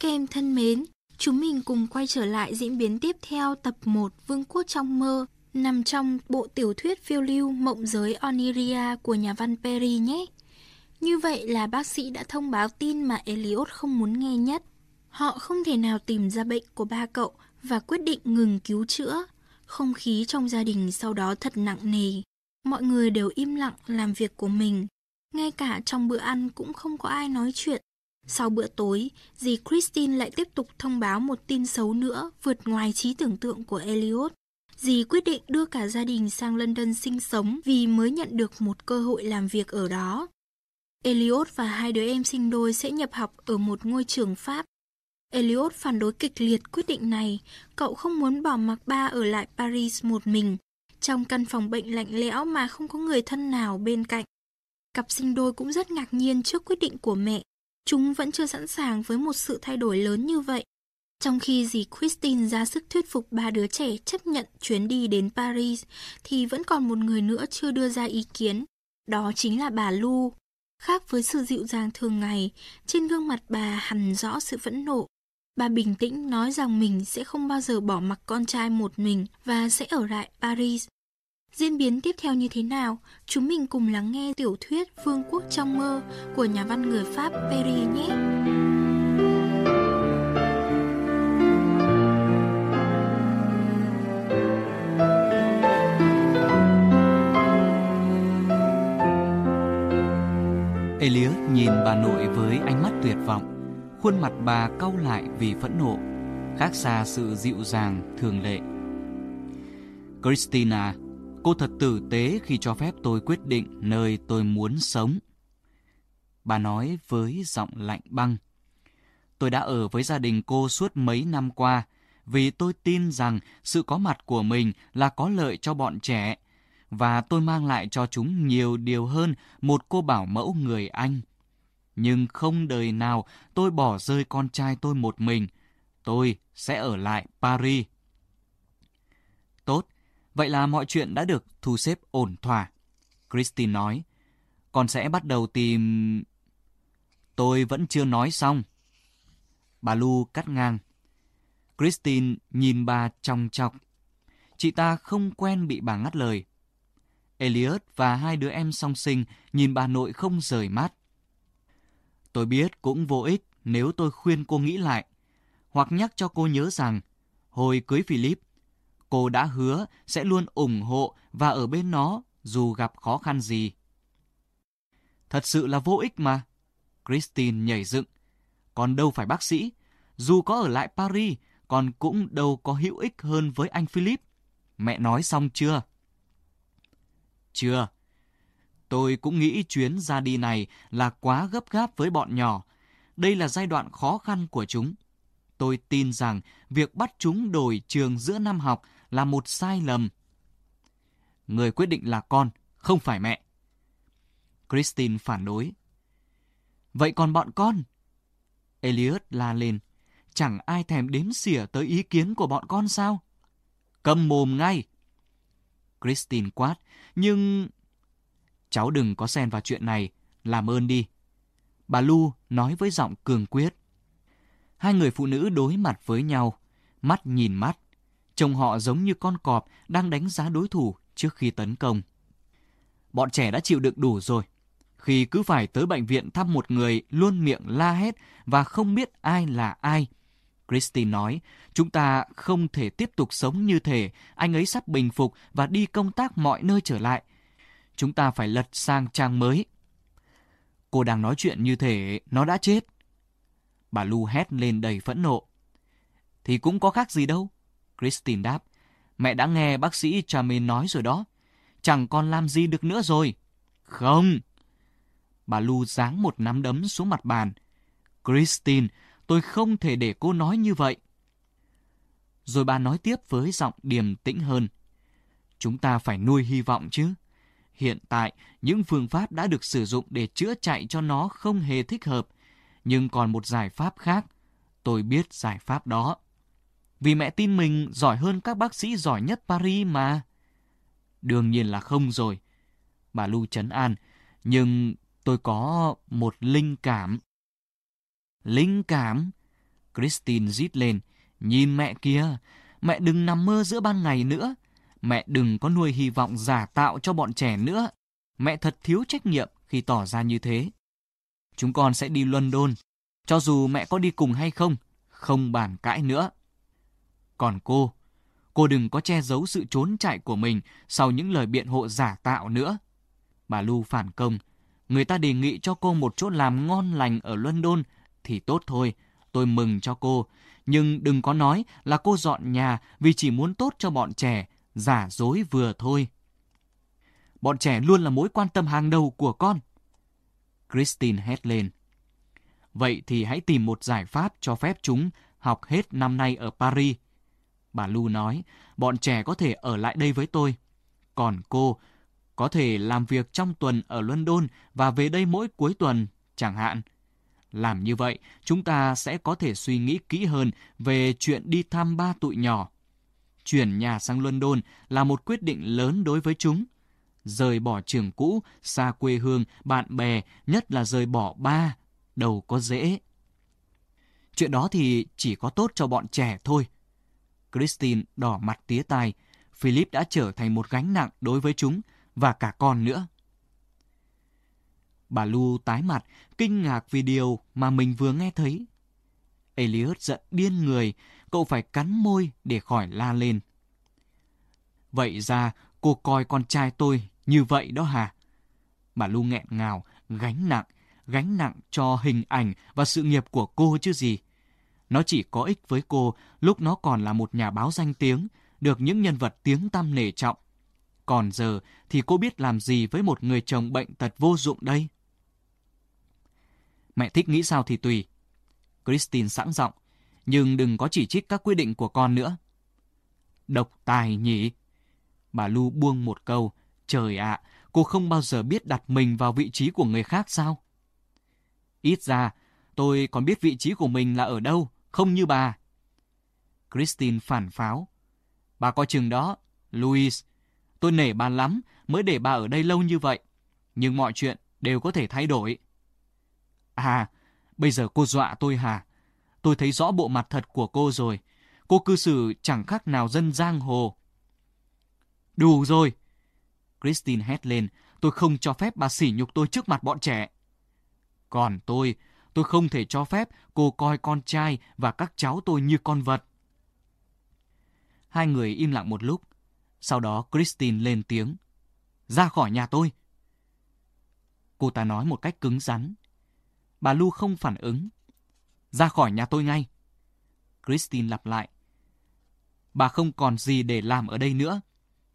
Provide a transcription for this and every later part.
Các em thân mến, chúng mình cùng quay trở lại diễn biến tiếp theo tập 1 Vương quốc trong mơ nằm trong bộ tiểu thuyết phiêu lưu Mộng giới Oniria của nhà văn Perry nhé. Như vậy là bác sĩ đã thông báo tin mà Elliot không muốn nghe nhất. Họ không thể nào tìm ra bệnh của ba cậu và quyết định ngừng cứu chữa. Không khí trong gia đình sau đó thật nặng nề. Mọi người đều im lặng làm việc của mình. Ngay cả trong bữa ăn cũng không có ai nói chuyện. Sau bữa tối, dì Christine lại tiếp tục thông báo một tin xấu nữa vượt ngoài trí tưởng tượng của Elliot. Dì quyết định đưa cả gia đình sang London sinh sống vì mới nhận được một cơ hội làm việc ở đó. Elliot và hai đứa em sinh đôi sẽ nhập học ở một ngôi trường Pháp. Elliot phản đối kịch liệt quyết định này, cậu không muốn bỏ mặc ba ở lại Paris một mình, trong căn phòng bệnh lạnh lẽo mà không có người thân nào bên cạnh. Cặp sinh đôi cũng rất ngạc nhiên trước quyết định của mẹ, chúng vẫn chưa sẵn sàng với một sự thay đổi lớn như vậy. Trong khi dì Christine ra sức thuyết phục ba đứa trẻ chấp nhận chuyến đi đến Paris, thì vẫn còn một người nữa chưa đưa ra ý kiến. Đó chính là bà Lu. Khác với sự dịu dàng thường ngày, trên gương mặt bà hằn rõ sự phẫn nộ. Bà bình tĩnh nói rằng mình sẽ không bao giờ bỏ mặc con trai một mình và sẽ ở lại Paris. Diễn biến tiếp theo như thế nào? Chúng mình cùng lắng nghe tiểu thuyết Vương quốc trong mơ của nhà văn người Pháp Perry nhé. Elias nhìn bà nội với ánh mắt tuyệt vọng. Khuôn mặt bà cau lại vì phẫn nộ, khác xa sự dịu dàng thường lệ. Christina, cô thật tử tế khi cho phép tôi quyết định nơi tôi muốn sống. Bà nói với giọng lạnh băng. Tôi đã ở với gia đình cô suốt mấy năm qua vì tôi tin rằng sự có mặt của mình là có lợi cho bọn trẻ và tôi mang lại cho chúng nhiều điều hơn một cô bảo mẫu người Anh. Nhưng không đời nào tôi bỏ rơi con trai tôi một mình. Tôi sẽ ở lại Paris. Tốt, vậy là mọi chuyện đã được thu xếp ổn thỏa. Christine nói, con sẽ bắt đầu tìm... Tôi vẫn chưa nói xong. Bà Lu cắt ngang. Christine nhìn bà trong chọc. Chị ta không quen bị bà ngắt lời. Elliot và hai đứa em song sinh nhìn bà nội không rời mắt. Tôi biết cũng vô ích nếu tôi khuyên cô nghĩ lại, hoặc nhắc cho cô nhớ rằng, hồi cưới Philip, cô đã hứa sẽ luôn ủng hộ và ở bên nó dù gặp khó khăn gì. Thật sự là vô ích mà. Christine nhảy dựng. Còn đâu phải bác sĩ, dù có ở lại Paris, còn cũng đâu có hữu ích hơn với anh Philip. Mẹ nói xong chưa? Chưa. Tôi cũng nghĩ chuyến ra đi này là quá gấp gáp với bọn nhỏ. Đây là giai đoạn khó khăn của chúng. Tôi tin rằng việc bắt chúng đổi trường giữa năm học là một sai lầm. Người quyết định là con, không phải mẹ. Christine phản đối. Vậy còn bọn con? Elliot la lên. Chẳng ai thèm đếm xỉa tới ý kiến của bọn con sao? Cầm mồm ngay. Christine quát. Nhưng... Cháu đừng có xen vào chuyện này, làm ơn đi. Bà Lu nói với giọng cường quyết. Hai người phụ nữ đối mặt với nhau, mắt nhìn mắt. Trông họ giống như con cọp đang đánh giá đối thủ trước khi tấn công. Bọn trẻ đã chịu đựng đủ rồi. Khi cứ phải tới bệnh viện thăm một người luôn miệng la hét và không biết ai là ai. Christine nói, chúng ta không thể tiếp tục sống như thể anh ấy sắp bình phục và đi công tác mọi nơi trở lại chúng ta phải lật sang trang mới. Cô đang nói chuyện như thể nó đã chết. Bà Lu hét lên đầy phẫn nộ. Thì cũng có khác gì đâu. Christine đáp. Mẹ đã nghe bác sĩ Charmaine nói rồi đó. Chẳng còn làm gì được nữa rồi. Không. Bà Lu giáng một nắm đấm xuống mặt bàn. Christine, tôi không thể để cô nói như vậy. Rồi bà nói tiếp với giọng điềm tĩnh hơn. Chúng ta phải nuôi hy vọng chứ. Hiện tại, những phương pháp đã được sử dụng để chữa chạy cho nó không hề thích hợp. Nhưng còn một giải pháp khác. Tôi biết giải pháp đó. Vì mẹ tin mình giỏi hơn các bác sĩ giỏi nhất Paris mà. Đương nhiên là không rồi. Bà Lu chấn an. Nhưng tôi có một linh cảm. Linh cảm? Christine rít lên. Nhìn mẹ kia, mẹ đừng nằm mơ giữa ban ngày nữa. Mẹ đừng có nuôi hy vọng giả tạo cho bọn trẻ nữa. Mẹ thật thiếu trách nhiệm khi tỏ ra như thế. Chúng con sẽ đi London. Cho dù mẹ có đi cùng hay không, không bàn cãi nữa. Còn cô, cô đừng có che giấu sự trốn chạy của mình sau những lời biện hộ giả tạo nữa. Bà Lu phản công. Người ta đề nghị cho cô một chỗ làm ngon lành ở London thì tốt thôi. Tôi mừng cho cô. Nhưng đừng có nói là cô dọn nhà vì chỉ muốn tốt cho bọn trẻ. Giả dối vừa thôi. Bọn trẻ luôn là mối quan tâm hàng đầu của con. Christine hét lên. Vậy thì hãy tìm một giải pháp cho phép chúng học hết năm nay ở Paris. Bà Lu nói, bọn trẻ có thể ở lại đây với tôi. Còn cô có thể làm việc trong tuần ở London và về đây mỗi cuối tuần, chẳng hạn. Làm như vậy, chúng ta sẽ có thể suy nghĩ kỹ hơn về chuyện đi thăm ba tụi nhỏ. Chuyển nhà sang London là một quyết định lớn đối với chúng. Rời bỏ trường cũ, xa quê hương, bạn bè, nhất là rời bỏ ba, đâu có dễ. Chuyện đó thì chỉ có tốt cho bọn trẻ thôi. Christine đỏ mặt tía tai. Philip đã trở thành một gánh nặng đối với chúng và cả con nữa. Bà Lu tái mặt, kinh ngạc vì điều mà mình vừa nghe thấy. Elliot giận điên người, cậu phải cắn môi để khỏi la lên. Vậy ra, cô coi con trai tôi như vậy đó hả? Bà Lu nghẹn ngào, gánh nặng, gánh nặng cho hình ảnh và sự nghiệp của cô chứ gì. Nó chỉ có ích với cô lúc nó còn là một nhà báo danh tiếng, được những nhân vật tiếng tăm nể trọng. Còn giờ thì cô biết làm gì với một người chồng bệnh tật vô dụng đây? Mẹ thích nghĩ sao thì tùy. Christine sẵn giọng, nhưng đừng có chỉ trích các quy định của con nữa. Độc tài nhỉ? Bà Lu buông một câu, trời ạ, cô không bao giờ biết đặt mình vào vị trí của người khác sao? Ít ra, tôi còn biết vị trí của mình là ở đâu, không như bà. Christine phản pháo. Bà coi chừng đó, Louis. Tôi nể bà lắm mới để bà ở đây lâu như vậy. Nhưng mọi chuyện đều có thể thay đổi. À, bây giờ cô dọa tôi hả? Tôi thấy rõ bộ mặt thật của cô rồi. Cô cư xử chẳng khác nào dân giang hồ. Đủ rồi. Christine hét lên. Tôi không cho phép bà sỉ nhục tôi trước mặt bọn trẻ. Còn tôi, tôi không thể cho phép cô coi con trai và các cháu tôi như con vật. Hai người im lặng một lúc. Sau đó Christine lên tiếng. Ra khỏi nhà tôi. Cô ta nói một cách cứng rắn. Bà Lu không phản ứng. Ra khỏi nhà tôi ngay. Christine lặp lại. Bà không còn gì để làm ở đây nữa.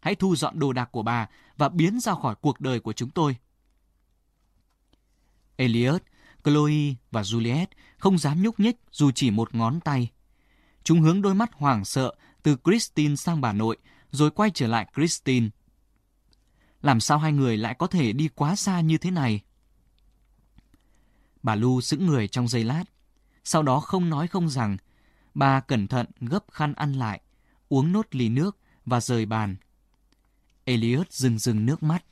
Hãy thu dọn đồ đạc của bà và biến ra khỏi cuộc đời của chúng tôi. Elliot, Chloe và Juliet không dám nhúc nhích dù chỉ một ngón tay. Chúng hướng đôi mắt hoảng sợ từ Christine sang bà nội, rồi quay trở lại Christine. Làm sao hai người lại có thể đi quá xa như thế này? Bà Lu sững người trong giây lát. Sau đó không nói không rằng, bà cẩn thận gấp khăn ăn lại, uống nốt ly nước và rời bàn. Elliot rừng rừng nước mắt.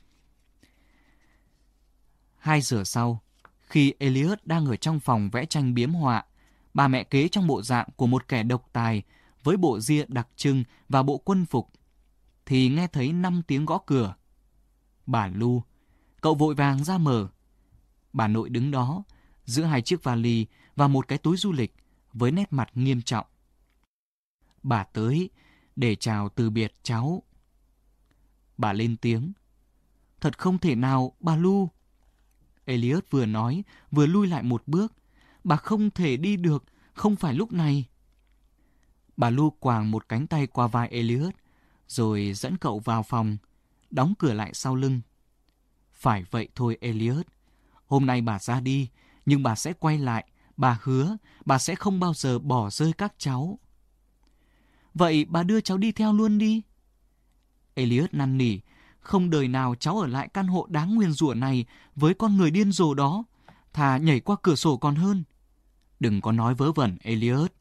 Hai giờ sau, khi Elliot đang ở trong phòng vẽ tranh biếm họa, bà mẹ kế trong bộ dạng của một kẻ độc tài với bộ ria đặc trưng và bộ quân phục, thì nghe thấy năm tiếng gõ cửa. Bà Lu, cậu vội vàng ra mở. Bà nội đứng đó, giữa hai chiếc vali và một cái túi du lịch với nét mặt nghiêm trọng. Bà tới để chào từ biệt cháu. Bà lên tiếng. Thật không thể nào, bà Lu. Elliot vừa nói, vừa lui lại một bước. Bà không thể đi được, không phải lúc này. Bà Lu quàng một cánh tay qua vai Elliot, rồi dẫn cậu vào phòng, đóng cửa lại sau lưng. Phải vậy thôi Elliot. Hôm nay bà ra đi, nhưng bà sẽ quay lại. Bà hứa, bà sẽ không bao giờ bỏ rơi các cháu. Vậy bà đưa cháu đi theo luôn đi. Elliot năn nỉ, không đời nào cháu ở lại căn hộ đáng nguyên rủa này với con người điên rồ đó. Thà nhảy qua cửa sổ còn hơn. Đừng có nói vớ vẩn, Elliot.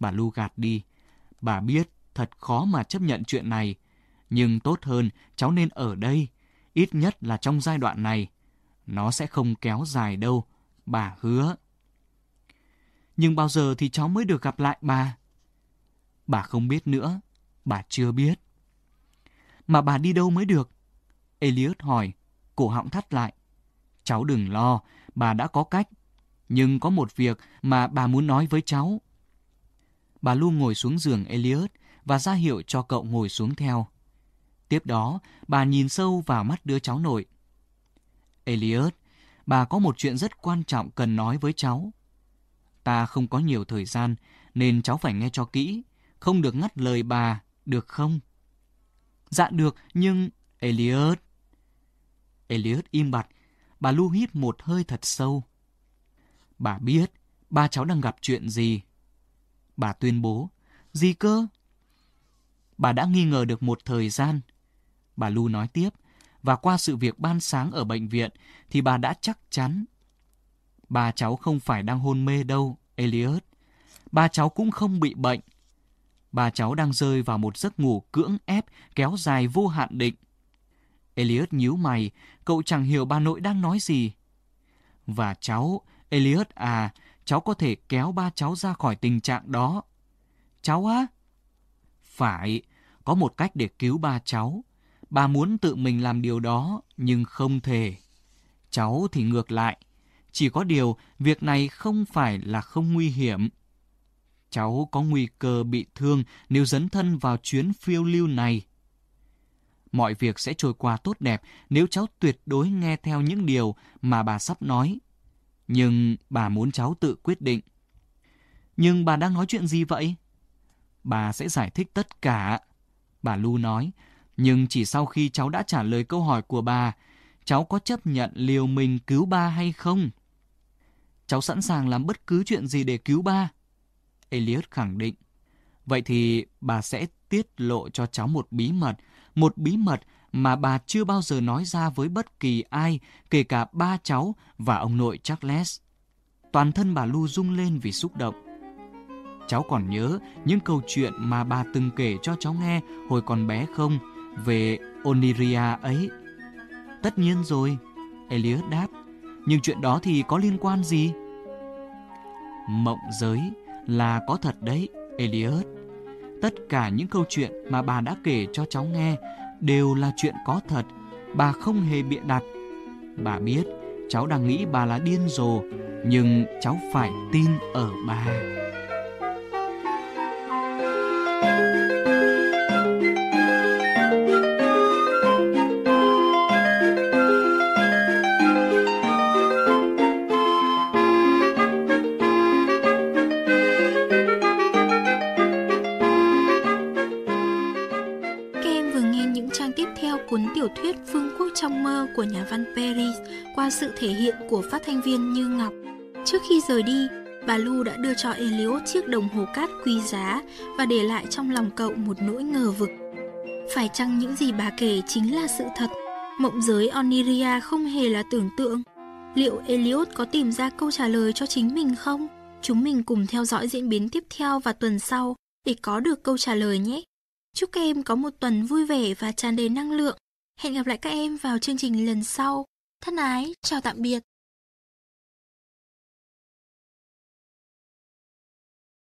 Bà Lu gạt đi. Bà biết thật khó mà chấp nhận chuyện này. Nhưng tốt hơn cháu nên ở đây, ít nhất là trong giai đoạn này. Nó sẽ không kéo dài đâu, bà hứa. Nhưng bao giờ thì cháu mới được gặp lại bà? Bà không biết nữa, bà chưa biết. Mà bà đi đâu mới được? Elliot hỏi, cổ họng thắt lại. Cháu đừng lo, bà đã có cách. Nhưng có một việc mà bà muốn nói với cháu. Bà Lu ngồi xuống giường Elliot và ra hiệu cho cậu ngồi xuống theo. Tiếp đó, bà nhìn sâu vào mắt đứa cháu nội. Elliot, bà có một chuyện rất quan trọng cần nói với cháu. Ta không có nhiều thời gian, nên cháu phải nghe cho kỹ, không được ngắt lời bà, được không? Dạ được, nhưng... Elliot... Elliot im bặt, bà Lu hít một hơi thật sâu. Bà biết, ba cháu đang gặp chuyện gì. Bà tuyên bố, gì cơ? Bà đã nghi ngờ được một thời gian. Bà Lu nói tiếp, và qua sự việc ban sáng ở bệnh viện thì bà đã chắc chắn. Ba cháu không phải đang hôn mê đâu, Elliot. Ba cháu cũng không bị bệnh. Ba cháu đang rơi vào một giấc ngủ cưỡng ép kéo dài vô hạn định. Elliot nhíu mày, cậu chẳng hiểu bà nội đang nói gì. Và cháu, Elliot à, cháu có thể kéo ba cháu ra khỏi tình trạng đó. Cháu á? Phải, có một cách để cứu ba cháu. Bà muốn tự mình làm điều đó, nhưng không thể. Cháu thì ngược lại. Chỉ có điều, việc này không phải là không nguy hiểm. Cháu có nguy cơ bị thương nếu dấn thân vào chuyến phiêu lưu này. Mọi việc sẽ trôi qua tốt đẹp nếu cháu tuyệt đối nghe theo những điều mà bà sắp nói. Nhưng bà muốn cháu tự quyết định. Nhưng bà đang nói chuyện gì vậy? Bà sẽ giải thích tất cả. Bà Lu nói, nhưng chỉ sau khi cháu đã trả lời câu hỏi của bà, cháu có chấp nhận liều mình cứu ba hay không? Cháu sẵn sàng làm bất cứ chuyện gì để cứu ba. Elliot khẳng định. Vậy thì bà sẽ tiết lộ cho cháu một bí mật, một bí mật mà bà chưa bao giờ nói ra với bất kỳ ai, kể cả ba cháu và ông nội Charles. Toàn thân bà Lu rung lên vì xúc động. Cháu còn nhớ những câu chuyện mà bà từng kể cho cháu nghe hồi còn bé không? về Oniria ấy? Tất nhiên rồi, Elias đáp. Nhưng chuyện đó thì có liên quan gì? Mộng giới là có thật đấy, Elias. Tất cả những câu chuyện mà bà đã kể cho cháu nghe đều là chuyện có thật. Bà không hề bịa đặt. Bà biết cháu đang nghĩ bà là điên rồ, nhưng cháu phải tin ở bà. Cổ thuyết phương quốc trong mơ của nhà văn Paris qua sự thể hiện của phát thanh viên Như Ngọc. Trước khi rời đi, bà Lu đã đưa cho Elliot chiếc đồng hồ cát quý giá và để lại trong lòng cậu một nỗi ngờ vực. Phải chăng những gì bà kể chính là sự thật? Mộng giới Oniria không hề là tưởng tượng. Liệu Elliot có tìm ra câu trả lời cho chính mình không? Chúng mình cùng theo dõi diễn biến tiếp theo và tuần sau để có được câu trả lời nhé. Chúc các em có một tuần vui vẻ và tràn đầy năng lượng. Hẹn gặp lại các em vào chương trình lần sau. Thân ái, chào tạm biệt.